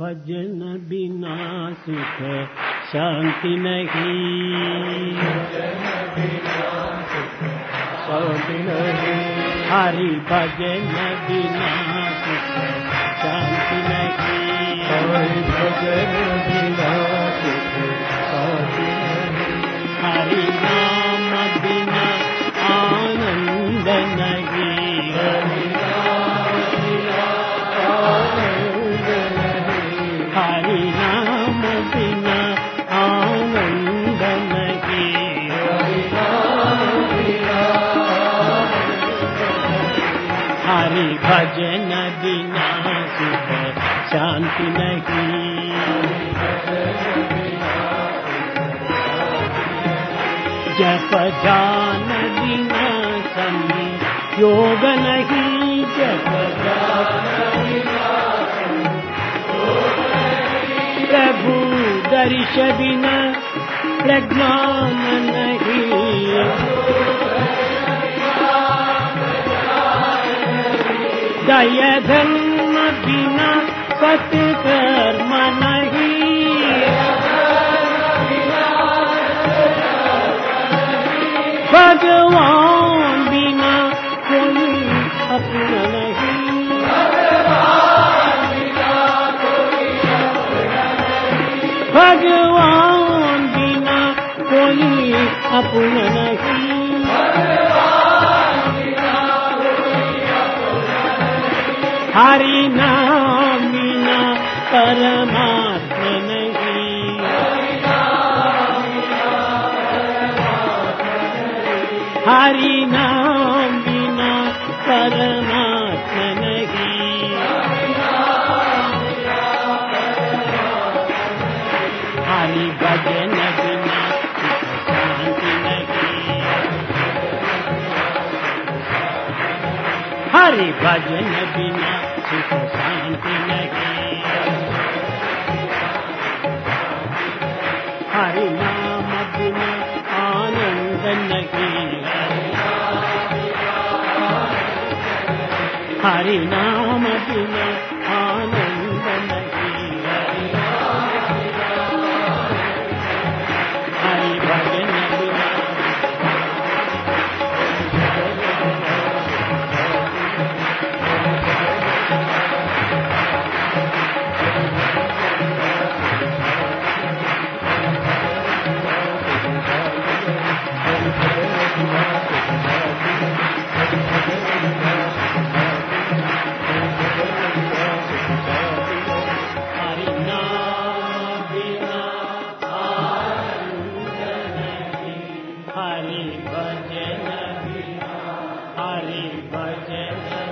भजन बिना सुख शांति नहीं। शांति नहीं। हरि भजन बिना सुख शांति नहीं। हरि भजन बिना सुख शांति नहीं। हरि नाम बिना आनंद नहीं। हरि भजन बिना सुख शांति नहीं। जप जान बिना समी योग नहीं जप प्रभु दर्श बिना प्रज्ञान नहीं दय धर्म बिना सत्कर्म नहीं। भगवान बिना कोई अपना नहीं। भगवान बिना कोई अपना हरि नाम बिना परमात्मा नहीं। हरि नाम बिना परमात्मा नहीं। हरि भजन हरि भजन बिना सुख शांति नहीं हरि नाम बिना आनंद नहीं हरि नाम हरि भजन